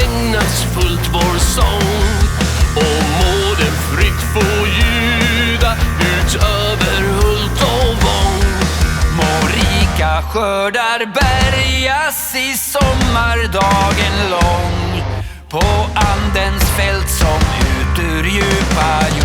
ägnas fullt vår sång och må den fritt få ljuda utöver hult och vång. Må rika skördar bärgas i sommardagen lång på andens fält som ut ur djupa jord.